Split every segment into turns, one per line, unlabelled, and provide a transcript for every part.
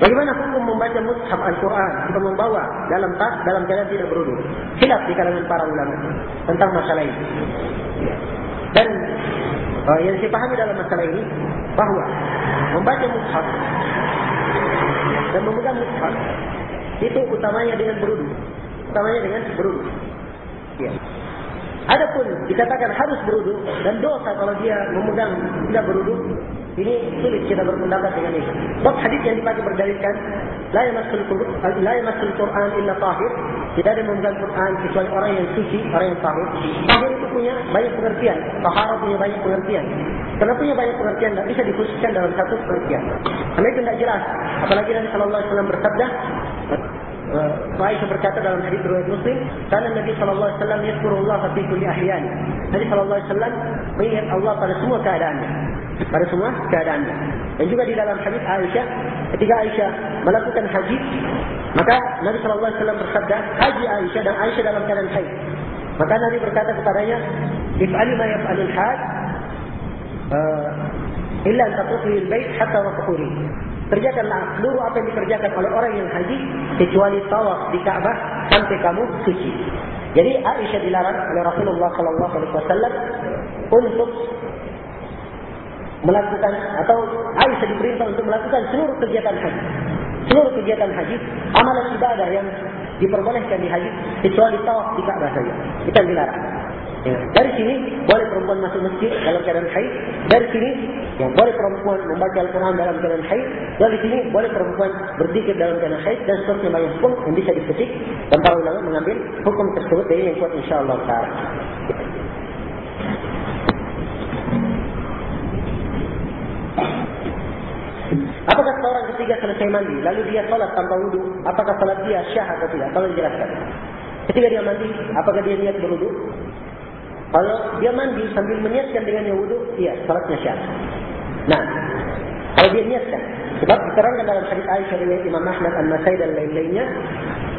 Bagaimana hukum membaca mushaf Al-Quran atau membawa dalam tas dalam keadaan tidak beruduk? Hilaf di kalangan para ulama tentang masalah ini. Dan uh, yang saya pahami dalam masalah ini bahawa membaca mushaf dan memegang mushaf itu utamanya dengan beruduk. Utamanya dengan beruduk. Ya. Adapun dikatakan harus beruduk dan dosa kalau dia memegang tidak beruduk, ini sulit kita berpendapat dengan ini. Sebab hadis yang dipakai berdalilkan, la yamassul Quran illa tahir. Tidak ada memegang Quran kecuali orang yang suci, orang yang tahir. Tahir itu punya banyak pengertian. Tahara punya banyak pengertian. Kenapa punya banyak pengertian? Tidak bisa dikhususkan dalam satu pengertian. Karena itu tidak jelas. Apalagi Nabi Wasallam bersabda, Aisyah berkata dalam hadis riwayat Muslim, karena Nabi sallallahu alaihi wasallam yazkurullah fi kulli ahyan. Nabi sallallahu alaihi wasallam mengingat Allah pada semua keadaannya. Pada semua keadaannya. Dan juga di dalam hadis Aisyah, ketika Aisyah melakukan haji, maka Nabi sallallahu alaihi wasallam bersabda, "Haji Aisyah dan Aisyah dalam keadaan haid." Maka Nabi berkata kepadanya, "If'ali ma yaf'alul hajj." Uh, illa an tatufi al-bait hatta wa kerjakanlah seluruh apa yang dikerjakan oleh orang yang haji kecuali tawaf di Ka'bah sampai kamu suci. Jadi Aisyah dilarang oleh Rasulullah sallallahu alaihi wasallam untuk melakukan atau Aisyah diperintah untuk melakukan seluruh kegiatan haji. Seluruh kegiatan haji, amalan ibadah yang diperbolehkan di haji kecuali tawaf di Ka'bah saja. Kita dilarang. Ya. Dari sini boleh perempuan masuk masjid dalam keadaan haid. Dari sini ya, boleh perempuan membaca Al-Quran dalam keadaan haid. Dari sini boleh perempuan berzikir dalam keadaan haid dan seterusnya banyak hukum yang bisa dipetik dan para ulama mengambil hukum tersebut dari yang kuat insyaallah taala. Apakah seorang ketiga selesai mandi lalu dia salat tanpa wudu, apakah salat dia syah atau tidak? Tolong jelaskan. Ketika dia mandi, apakah dia niat berwudu? Kalau dia mandi sambil meniatkan dengan yang wudhu, iya, salatnya syah. Nah, kalau dia niatkan. Sebab diterangkan dalam hadis Aisyah riwayat Imam Ahmad Al-Masai dan lain-lainnya.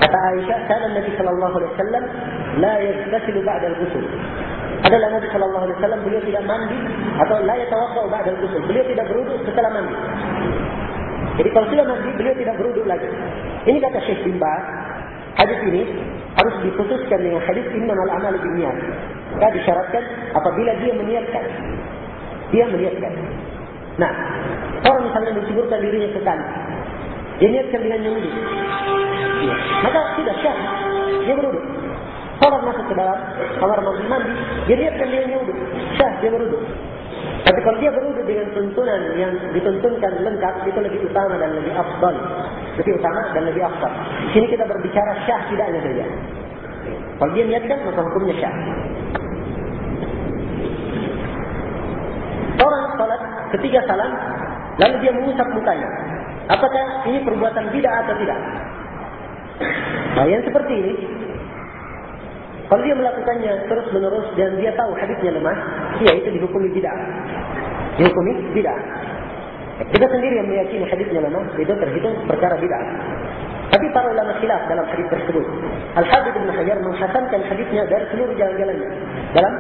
Kata Aisyah, kana Nabi wasallam la yaghtasilu ba'da al-ghusl. Adalah Nabi sallallahu alaihi wasallam beliau tidak mandi atau la yatawaddau ba'da al-ghusl. Beliau tidak berwudu setelah mandi. Jadi kalau sudah mandi, beliau tidak berwudu lagi. Ini kata Syekh bin Baz, hadis ini harus diputuskan dengan hadis innamal a'malu binniyat. Maka disyaratkan apabila dia meniatkan. Dia meniatkan. Nah, orang misalnya mencuburkan dirinya kanan. Dia niatkan dengan wudhu. Ya. Maka tidak syah. Dia beruduk. Orang masuk ke dalam kamar mandi. Dia niatkan dengan wudhu. Syah, dia beruduk. Tapi kalau dia beruduk dengan tuntunan yang dituntunkan lengkap, itu lebih utama dan lebih afdal. Lebih utama dan lebih afdal. Di sini kita berbicara syah tidaknya saja. Kalau dia niatkan, maka hukumnya syah. Orang salat ketiga salam, lalu dia mengusap mukanya. Apakah ini perbuatan bid'ah atau tidak? Nah, yang seperti ini, kalau dia melakukannya terus menerus dan dia tahu hadisnya lemah, ya itu dihukumi bid'ah. Dihukumi bid'ah. Kita sendiri yang meyakini hadisnya lemah, itu terhitung perkara bid'ah. Tapi para ulama khilaf dalam hadis tersebut. Al-Habib Ibn Hajar menghasankan hadisnya dari seluruh jalan-jalannya. Dalam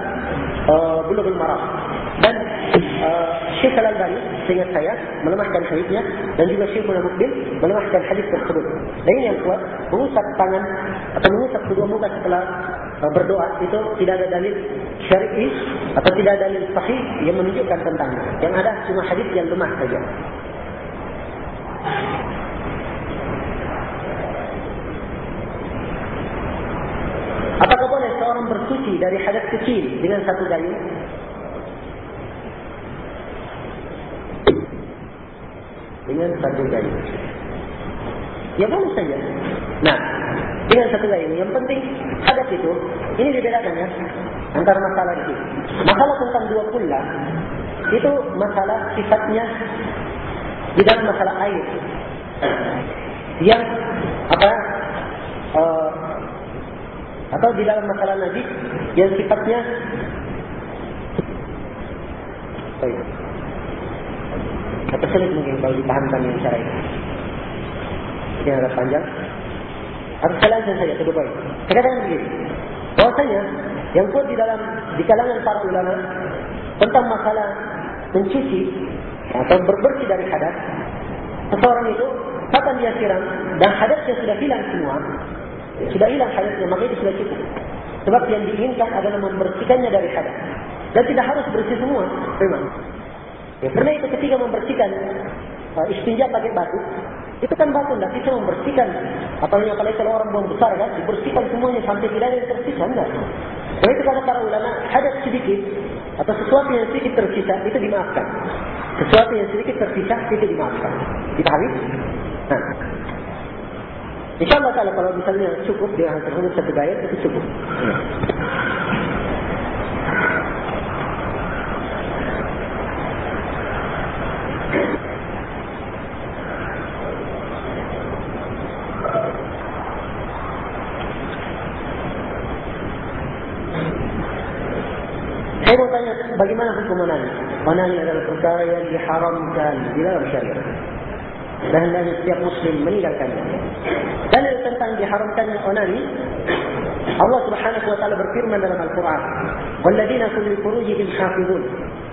uh, Bulughul Marah. Dan uh, Syekh Al-Albani, seingat saya, melemahkan hadisnya. Dan juga Syekh Al-Mukbil melemahkan hadis tersebut. Dan yang kuat, mengusap tangan atau mengusap kedua muka setelah uh, berdoa, itu tidak ada dalil syar'i atau tidak ada dalil sahih yang menunjukkan tentangnya. Yang ada cuma hadis yang lemah saja. Apakah boleh seorang bersuci dari hadas kecil dengan satu gayung? Dengan satu gayung. Ya boleh saja. Nah, dengan satu gayung. Yang penting hadas itu, ini dibedakan ya. Antara masalah itu. Masalah tentang dua pula, itu masalah sifatnya di dalam masalah air. Yang apa? Uh, atau di dalam masalah najis yang sifatnya baik. Sulit mungkin kalau dipahamkan yang cara ini. Ini agak panjang. Atau sekalian saja, cukup baik. Katakan begini. Bahwasanya yang kuat di dalam di kalangan para ulama tentang masalah mencuci atau berbersih dari hadas, seseorang itu kapan dia siram dan hadatnya sudah hilang semua, sudah hilang hadatnya, maka itu sudah cukup. Sebab yang diinginkan adalah membersihkannya dari hadat. Dan tidak harus bersih semua, memang. Ya, karena itu ketika membersihkan uh, istinja pakai batu, itu kan batu tidak bisa membersihkan. Apalagi apalagi kalau orang buang besar kan, dibersihkan semuanya sampai tidak ada yang tersisa. Enggak. Karena itu kata para ulama, hadat sedikit atau sesuatu yang sedikit tersisa itu dimaafkan. Sesuatu yang sedikit tersisa itu dimaafkan. Dipahami? Nah. InsyaAllah kalau misalnya cukup dengan hal tersebut satu gaya, itu cukup. مناطق ومنازل منازل الحكاية بحرم كان بلا syariah dan dari setiap muslim meninggalkannya. Dan tentang diharamkannya onani, Allah Subhanahu wa taala berfirman dalam Al-Qur'an, "Walladzina hum li furujihim hafizun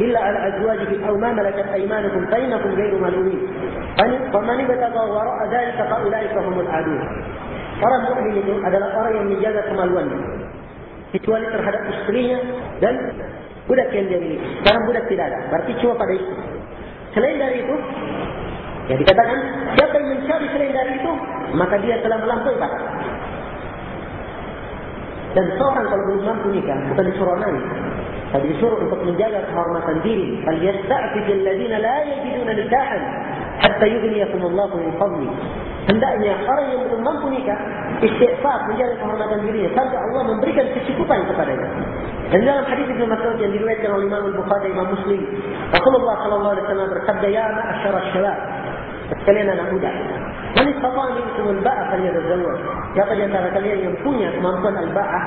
illa ala azwajihim aw ma malakat aymanuhum fa innakum ghairu malumin." Faman ibtagha wara'a dhalika fa ulaika humul adun. Orang mukmin itu adalah orang yang menjaga kemaluannya kecuali terhadap istrinya dan budak yang dia milik. Sekarang budak tidak ada. Berarti cuma pada itu. Selain dari itu, yang dikatakan, siapa yang mencari selain dari itu, maka dia telah melampaui batas. Dan seorang kalau belum mampu nikah, bukan disuruh nanti. Tapi disuruh untuk menjaga kehormatan diri. فَلْيَسْتَعْفِجِ الَّذِينَ la, يَجِدُونَ نِكَاحًا حَتَّى يُغْنِيَكُمُ اللَّهُ min فَضْلِهِ Hendaknya orang yang belum mampu nikah, istighfar menjaga kehormatan dirinya sampai Allah memberikan kecukupan kepadanya. Dan dalam hadis Ibnu Mas'ud yang diriwayatkan oleh Imam Bukhari Imam Muslim, Rasulullah sallallahu alaihi wasallam bersabda, "Ya ma'asyar asy-syabab, sekalian anak muda, man istata'a minkum al-ba'a falyatazawwaj." Siapa di antara kalian yang punya kemampuan al-ba'ah?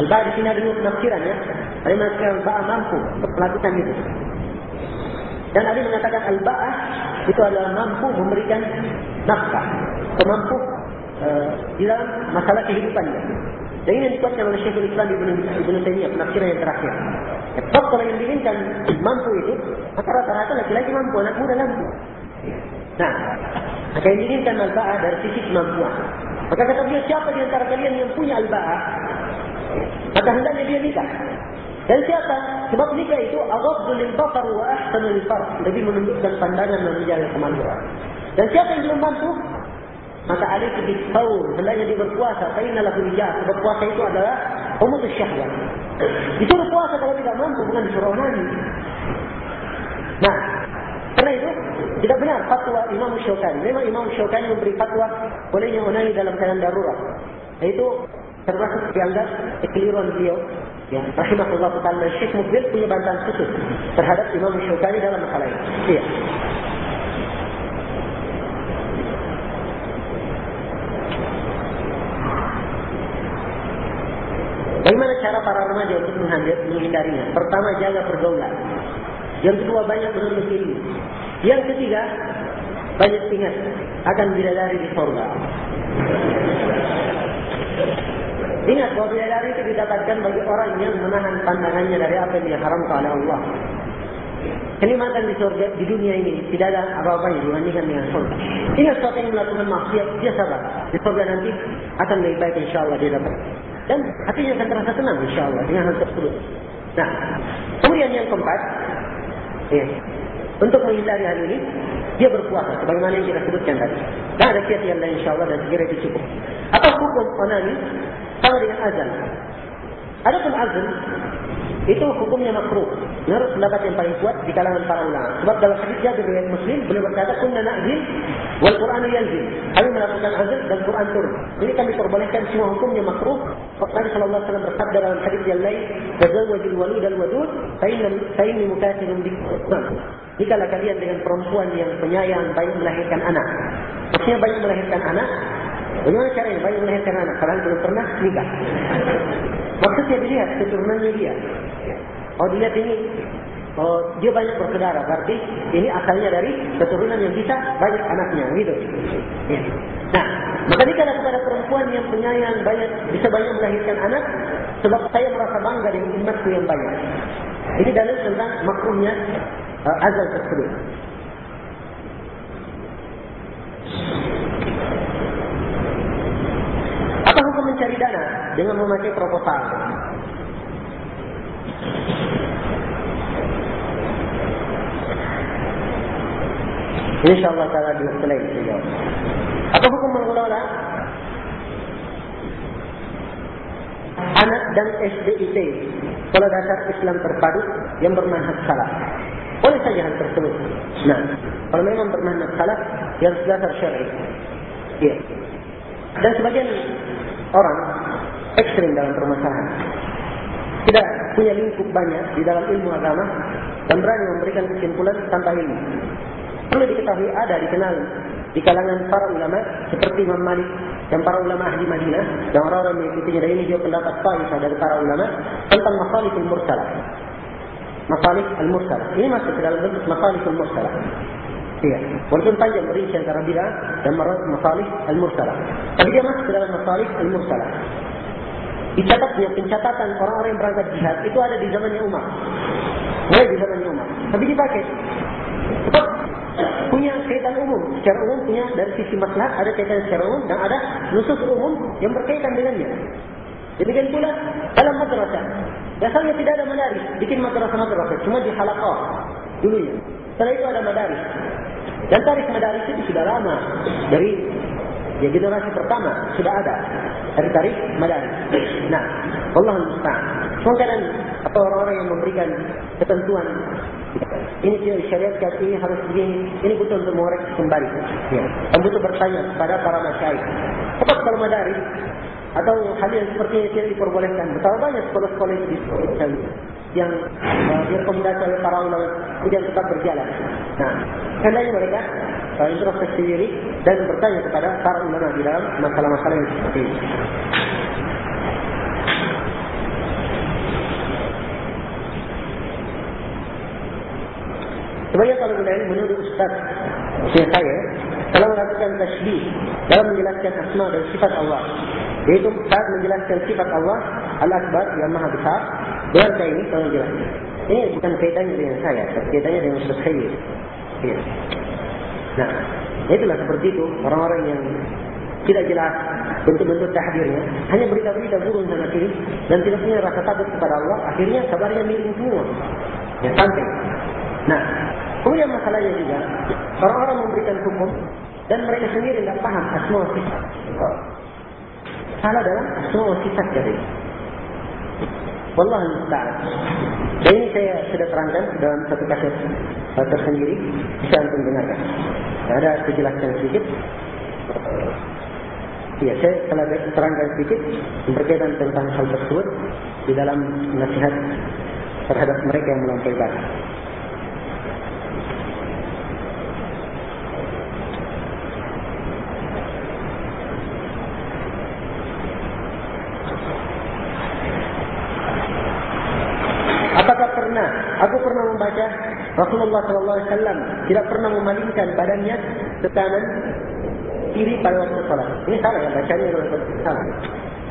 Al-ba'ah di sini ada dua penafsiran ya. Ada yang mengatakan al-ba'ah mampu melakukan itu. Dan ada mengatakan al-ba'ah itu adalah mampu memberikan nafkah, kemampu uh, di dalam masalah kehidupannya. Dan ini dikuatkan oleh Syekhul Islam Ibn, Ibn Taymiyah, penafsiran yang terakhir. Sebab kalau yang diinginkan mampu itu, maka rata-rata laki-laki mampu, anak muda mampu. Nah, maka yang diinginkan al-ba'ah dari sisi kemampuan. Maka kata dia, siapa di antara kalian yang punya al-ba'ah, maka hendaknya dia nikah. Dan siapa? Sebab nikah itu aghaddu lil basar wa ahsanu lil farj, lebih menundukkan pandangan dan menjaga kemaluan. Dan siapa yang belum mampu? Maka alih bis saum, hendaknya dia berpuasa, fa inna lahu wijah. Sebab puasa itu adalah umutus syahwat. Disuruh puasa kalau tidak mampu bukan disuruh nani. Nah, karena itu tidak benar fatwa Imam Syaukani. Memang Imam Syaukani memberi fatwa bolehnya onani dalam keadaan darurat. Itu termasuk dianggap kekeliruan beliau. Ya, rahimahullah taala Syekh Mukbil punya bantahan khusus terhadap Imam Syaukani dalam masalah ini. Iya. Bagaimana cara para remaja untuk menghindarinya? Pertama, jaga pergaulan. Yang kedua, banyak menuntut ilmu. Yang ketiga, banyak ingat akan bidadari di sorga. Ingat bahwa bidadari itu didapatkan bagi orang yang menahan pandangannya dari apa yang diharamkan oleh Allah. Kenikmatan di surga di dunia ini tidak ada apa-apanya dibandingkan dengan surga. Ingat sesuatu yang melakukan maksiat, dia sabar. Di surga nanti akan lebih baik insya Allah dia dapat. Dan hatinya akan terasa tenang insya Allah dengan hal tersebut. Nah, kemudian yang keempat, ya, untuk menghindari hal ini, dia berpuasa. Sebagaimana yang kita sebutkan tadi. Dan ada kiat yang lain insya Allah dan segera itu cukup. Apa hukum onani sama dengan azan? Adapun azan, itu hukumnya makruh. Menurut pendapat yang paling kuat di kalangan para ulama. Sebab dalam hadis Jabir riwayat Muslim beliau berkata kunna na'zil wal Qur'an yanzil. Kami melakukan azan dan Quran turun. Ini kami perbolehkan semua hukumnya makruh. Nabi sallallahu alaihi wasallam bersabda dalam hadis yang lain, "Tazawwajul walud al wadud fa inna fa inni mukathirun bikum." Jikalau kalian dengan perempuan yang penyayang baik melahirkan anak. Maksudnya baik melahirkan anak. Bagaimana caranya baik melahirkan anak? Kalian belum pernah nikah. Maksudnya dilihat keturunannya dia. Oh dilihat ini. Oh, dia banyak berkedara. Berarti ini asalnya dari keturunan yang bisa banyak anaknya. Gitu. Ya. Nah, maka jika ada kepada perempuan yang penyayang banyak, bisa banyak melahirkan anak. Sebab saya merasa bangga dengan imatku yang banyak. Ini dalil tentang makruhnya uh, eh, azal tersebut. Apa hukum mencari dana dengan memakai proposal? InsyaAllah ta'ala di selain itu. Apa hukum mengelola anak dan SDIT Sekolah Dasar Islam Terpadu yang bermanhaj salah? Boleh saja hal tersebut. Nah, kalau memang bermanhaj salah, yang dasar syar'i. Ya. Dan sebagian orang ekstrim dalam permasalahan. Tidak punya lingkup banyak di dalam ilmu agama dan berani memberikan kesimpulan tanpa ilmu. Perlu diketahui ada dikenal di kalangan para ulama seperti Imam Malik dan para ulama ahli Madinah dan orang-orang mengikutinya dan ini juga pendapat Taifah dari para ulama tentang masalih al-mursalah. Masalih al-mursalah. Ini masuk ke dalam bentuk masalih al-mursalah. Iya. Walaupun panjang berinci antara bila dan masalih al-mursalah. Tapi dia masuk ke dalam masalih al-mursalah. Dicatatnya pencatatan orang-orang yang berangkat jihad itu ada di zamannya Umar. Mulai di zamannya Umar. Tapi dipakai. Sebab punya kaitan umum. Secara umum punya dari sisi masalah ada kaitan secara umum dan ada nusus umum yang berkaitan dengannya. Demikian pula dalam madrasah. Biasanya tidak ada madaris. Bikin madrasah-madrasah. Cuma di halakah. Dulunya. Setelah itu ada madaris. Dan tarikh madaris itu sudah lama. Dari ya, generasi pertama sudah ada. Dari tarikh madaris. Nah. Allah. Sekarang atau orang-orang yang memberikan ketentuan ini dia syariat kata ini harus begini. Ini butuh untuk mengoreksi kembali. Ya. Dan butuh bertanya kepada para masyarakat. Sebab kalau madaris atau hal yang seperti ini tidak diperbolehkan. Betapa banyak sekolah-sekolah di sekolah yang uh, direkomendasi oleh para ulama kemudian tetap berjalan. Nah, hendaknya mereka uh, introspeksi diri dan bertanya kepada para ulama di dalam masalah-masalah yang seperti ini. Sebenarnya kalau kita ini menurut Ustaz Syekh saya Kalau melakukan tasbih Dalam menjelaskan asma dan sifat Allah Yaitu saat menjelaskan sifat Allah Al-Akbar yang maha besar Dengan saya ini kalau menjelaskan. Ini bukan kaitannya dengan saya Kaitannya dengan Ustaz saya. Ya. Nah itulah seperti itu Orang-orang yang tidak jelas bentuk-bentuk tahdirnya. Hanya berita-berita burung sana sini dan tidak punya rasa takut kepada Allah akhirnya kabarnya miring semua. Ya sampai. Nah Kemudian masalahnya juga, orang-orang memberikan hukum dan mereka sendiri tidak paham asma sifat. Salah dalam asma sifat jadi. Wallahu musta'an. Dan ini saya sudah terangkan dalam satu kasus tersendiri, bisa antum dengarkan. Ada kejelasan sedikit. Ya, saya telah terangkan sedikit berkaitan tentang hal tersebut di dalam nasihat terhadap mereka yang melampaui batas. membaca Wasallam tidak pernah memalingkan badannya ke kanan kiri pada waktu salat. Ini salah ya bacanya dalam salah.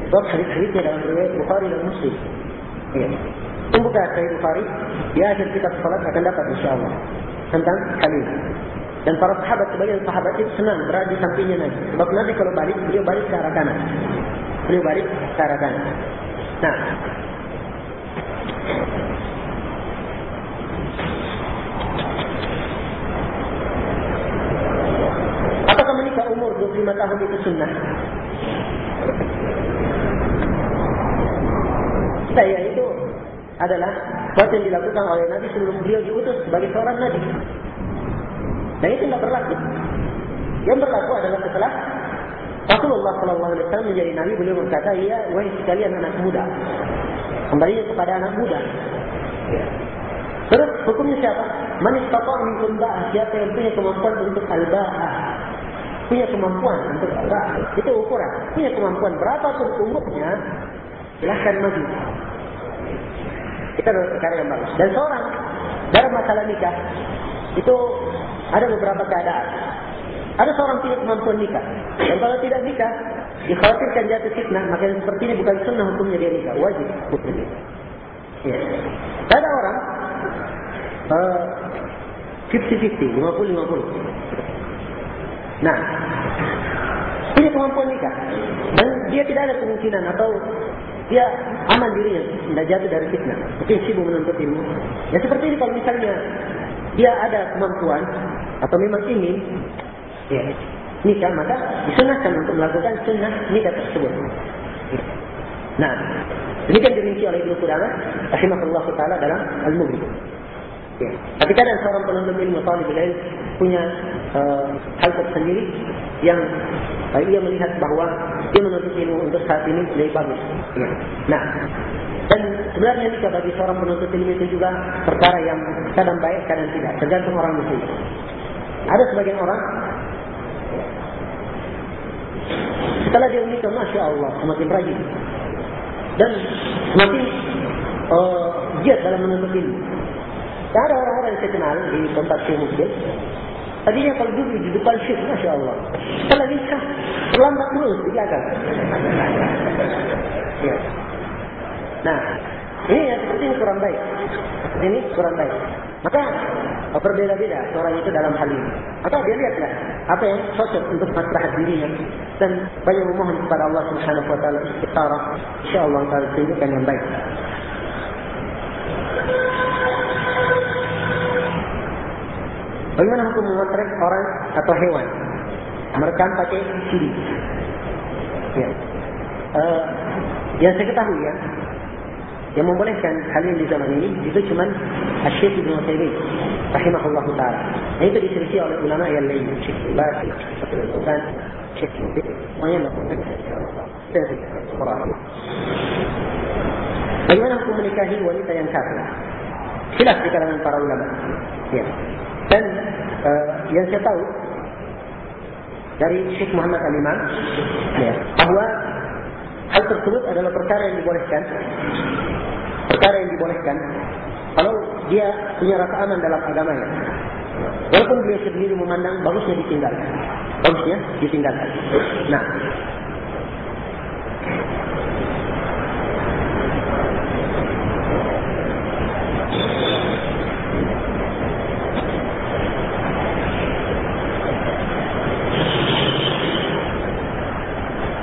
Sebab hadis-hadisnya dalam riwayat Bukhari dan Muslim. Ya. Membuka Sahih Bukhari, di akhir kitab salat akan dapat insyaAllah. Tentang kalimat. Dan para sahabat, sebagian sahabat itu senang berada di sampingnya Nabi. Sebab Nabi kalau balik, beliau balik ke arah kanan. Beliau balik ke arah kanan. Nah, lima tahun itu sunnah. Saya itu adalah buat yang dilakukan oleh Nabi sebelum beliau diutus sebagai seorang Nabi. Dan itu tidak berlaku. Yang berlaku adalah setelah Rasulullah SAW menjadi Nabi, beliau berkata, Ya, wahai sekalian anak muda. Kembali kepada anak muda. Terus hukumnya siapa? Manis tapak minkum ba'ah. Siapa yang punya kemampuan untuk al-ba'ah punya kemampuan untuk apa? Itu ukuran. Punya kemampuan berapa pun umurnya, silahkan maju. Adalah perkara yang bagus. Dan seorang dalam masalah nikah itu ada beberapa keadaan. Ada seorang punya kemampuan nikah. Dan kalau tidak nikah, dikhawatirkan jatuh fitnah, maka seperti ini bukan sunnah hukumnya dia nikah. Wajib hukumnya. Ya. Ada orang uh, 50-50, 50-50. Nah, punya kemampuan nikah. Dan dia tidak ada kemungkinan atau dia aman dirinya, tidak jatuh dari fitnah. Mungkin sibuk menuntut ilmu. Ya seperti ini kalau misalnya dia ada kemampuan atau memang ingin ya, nikah, maka disunahkan untuk melakukan sunnah nikah tersebut. Nah, ini kan dirinci oleh Ibnu Qudamah rahimahullah taala dalam Al-Mughni. Ya. Tapi kadang seorang penuntut ilmu talib ilmu punya uh, hal tersendiri yang uh, ia melihat bahawa dia menuntut ilmu untuk saat ini lebih bagus. Ya. Nah, dan sebenarnya ini bagi seorang penuntut ilmu itu juga perkara yang kadang baik, kadang tidak. Tergantung orang itu. Ada sebagian orang setelah dia menikah, masya Allah, semakin rajin dan semakin uh, giat dalam menuntut ilmu. Ada orang-orang yang saya kenal di tempat saya mungkin. Tadinya kalau duduk di depan syekh, Masya Allah. Setelah nikah, terlambat terus di belakang. ya. Nah, ini yang seperti ini kurang baik. Ini kurang baik. Maka berbeda-beda seorang itu dalam hal ini. Maka dia lihatlah apa yang cocok untuk maslahat dirinya dan banyak memohon kepada Allah Subhanahu wa taala istiqamah. Insyaallah taala tunjukkan yang baik. Bagaimana hukum memotret orang atau hewan? Merekam pakai CD. Ya. Uh, yang saya ketahui ya, yang membolehkan hal ini di zaman ini itu cuma Syekh Ibn Taymiyyah rahimahullah taala. Nah, itu diselisih oleh ulama yang lain, Bas, dan Syekh Semuanya Bagaimana hukum menikahi wanita yang kafir? Silap di kalangan para ulama. Ya. Dan uh, yang saya tahu dari Syekh Muhammad Al-Imam ya, bahawa hal tersebut adalah perkara yang dibolehkan. Perkara yang dibolehkan kalau dia punya rasa aman dalam agamanya. Walaupun dia sendiri memandang bagusnya ditinggalkan. Bagusnya ditinggalkan. Nah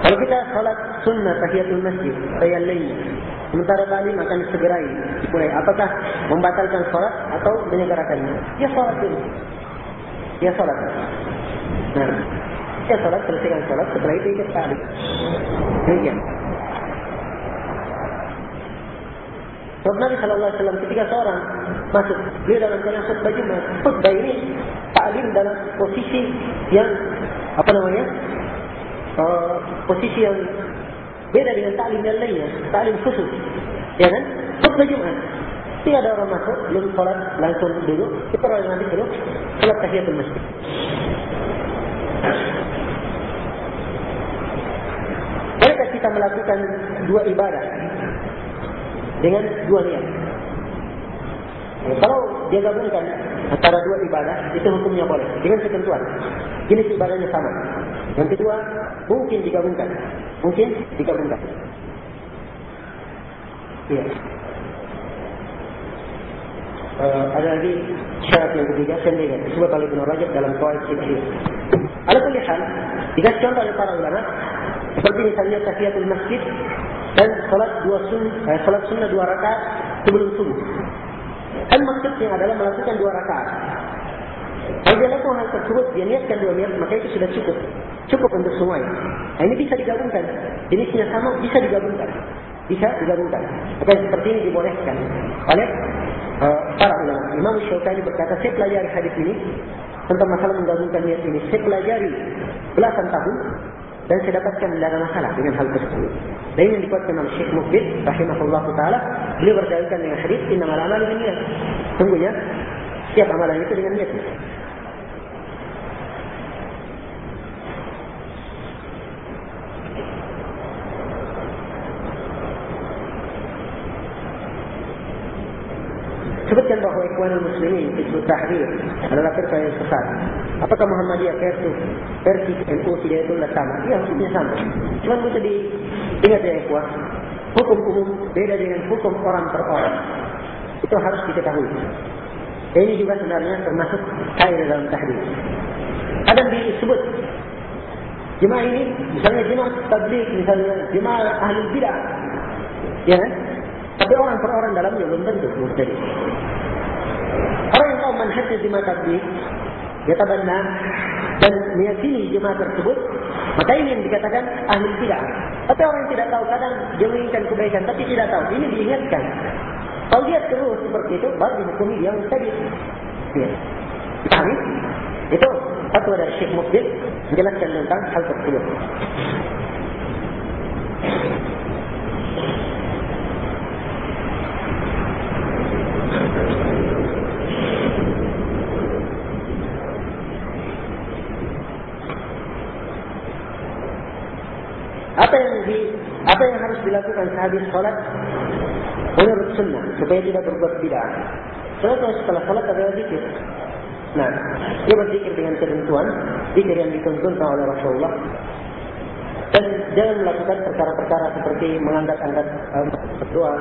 Kalau kita salat sunnah tahiyatul masjid, tahiyatul lain, sementara tadi akan disegerai, mulai apakah membatalkan salat atau menyegerakannya? Ya salat dulu. Ya salat. Nah, ya salat selesaikan salat, setelah itu ikut tadi. Demikian. Sebab Nabi Wasallam ketika seorang masuk dia dalam keadaan khutbah Jumat, khutbah ini taklim dalam posisi yang apa namanya uh, posisi yang beda dengan taklim yang lainnya, taklim khusus. Ya kan? Khutbah Jumat. Tidak ada orang masuk, belum sholat langsung dulu. Kita orang nanti dulu, sholat tahiyatul masjid. Bolehkah kita melakukan dua ibadah dengan dua niat? Ya, kalau dia gabungkan antara dua ibadah, itu hukumnya boleh. Dengan ketentuan. Jenis ibadahnya sama. Yang kedua, mungkin digabungkan. Mungkin digabungkan. Ya. Uh, ada lagi syarat yang ketiga sendiri disebut oleh Ibn Rajab dalam Qawaid Sibhir. Ada pilihan, jika contoh oleh para ulama, seperti misalnya tahiyatul masjid dan salat dua sun, eh, salat sunnah dua rakaat sebelum subuh. Dan maksudnya adalah melakukan dua rakaat. Kalau dia lakukan hal tersebut, dia niatkan dua niat, maka itu sudah cukup. Cukup untuk semuanya. Nah, ini bisa digabungkan. Jenisnya sama, bisa digabungkan. Bisa digabungkan. Maka seperti ini dibolehkan oleh uh, para ulama. Imam Syawkani berkata, saya pelajari hadis ini tentang masalah menggabungkan niat ini. Saya pelajari belasan tahun dan saya dapatkan tidak ada masalah dengan hal tersebut. Dan ini dikuatkan oleh Syekh Mubid, rahimahullah ta'ala, beliau berdalilkan dengan hadis, inna malamal dengan niat. Tunggunya, siap amalan itu dengan niat. Bahawa ikhwan muslimin Hizbut Tahrir adalah firqa yang sesat. Apakah Muhammadiyah versi versi NU tidak itu sama? Ya, hukumnya sama. Cuma bisa diingat ya ikhwan. Hukum umum beda dengan hukum orang per orang. Itu harus diketahui. Ini juga sebenarnya termasuk cair dalam tahrir. Ada disebut jemaah ini, misalnya jemaah tabligh, misalnya jemaah ahli bidah, Ya kan? Tapi orang per orang dalamnya belum tentu. Orang yang tahu manhajnya jemaah tabligh, dia tabanna dan meyakini jemaah tersebut, maka ini yang dikatakan ahli tidak. Tapi orang yang tidak tahu kadang dia menginginkan kebaikan tapi tidak tahu. Ini diingatkan. Kalau dia terus seperti itu, baru dihukumi dia mubtadi. Ya. Pahami? Itu fatwa dari Syekh Mubin menjelaskan tentang hal tersebut. Apa yang di apa yang harus dilakukan sehabis sholat menurut sunnah supaya tidak berbuat bid'ah. Setelah setelah sholat ada zikir. Nah, dia berzikir dengan ketentuan zikir yang ditentukan oleh Rasulullah dan jangan melakukan perkara-perkara seperti mengangkat-angkat um, berdoa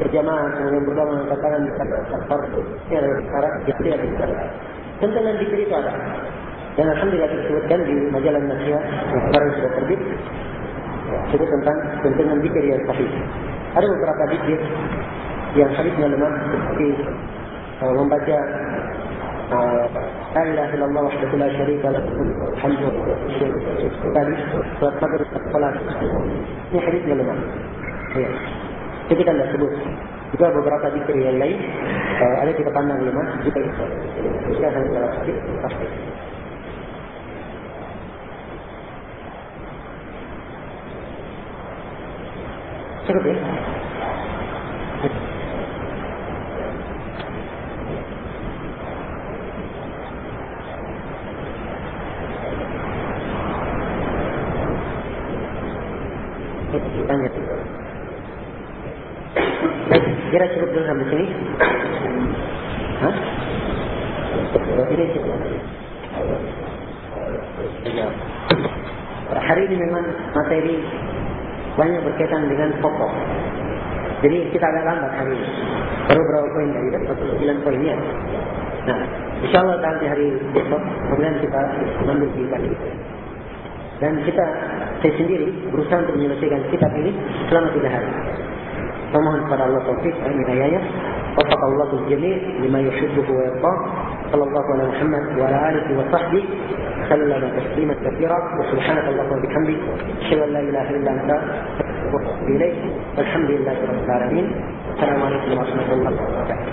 berjamaah kemudian berdoa mengangkat tangan di tempat ini adalah perkara yang tidak bisa. Tentunya zikir itu ada. Dan Alhamdulillah disebutkan di majalah nasihat yang sekarang sudah terbit itu tentang tentang zikir yang sahih. Ada beberapa zikir yang sahihnya lemah seperti uh, membaca uh, Allah Allah wa shukrul sharif lah, alhamdulillah. Tadi ini hadisnya lemah. Ya. Jadi kita tidak sebut. Juga beberapa zikir yang lain uh, ada kita pandang lemah. Jika kita akan kita lakukan pasti. Cukup ya kira cukup dulu sampai sini. Hah? Hari ini memang materi banyak berkaitan dengan. Jadi kita agak lambat hari ini. Baru berapa poin tadi kan? Satu sembilan poinnya. Nah, insya Allah nanti hari besok kemudian kita mengambil di kali. Dan kita saya sendiri berusaha untuk menyelesaikan kitab ini selama tiga hari. Memohon kepada Allah Taufik dan Hidayahnya. Wafaq Allah Jami lima yushibbuhu wa yarda. Sallallahu alaihi Muhammad wa ala alihi wa sahbihi. Sallallahu alaihi taslima kathira. Wa subhanakallah wa bihamdi. Asyhadu an la ilaha illa anta. Wa ilaih. Walhamdulillahi rabbil alamin. Assalamualaikum warahmatullahi wabarakatuh.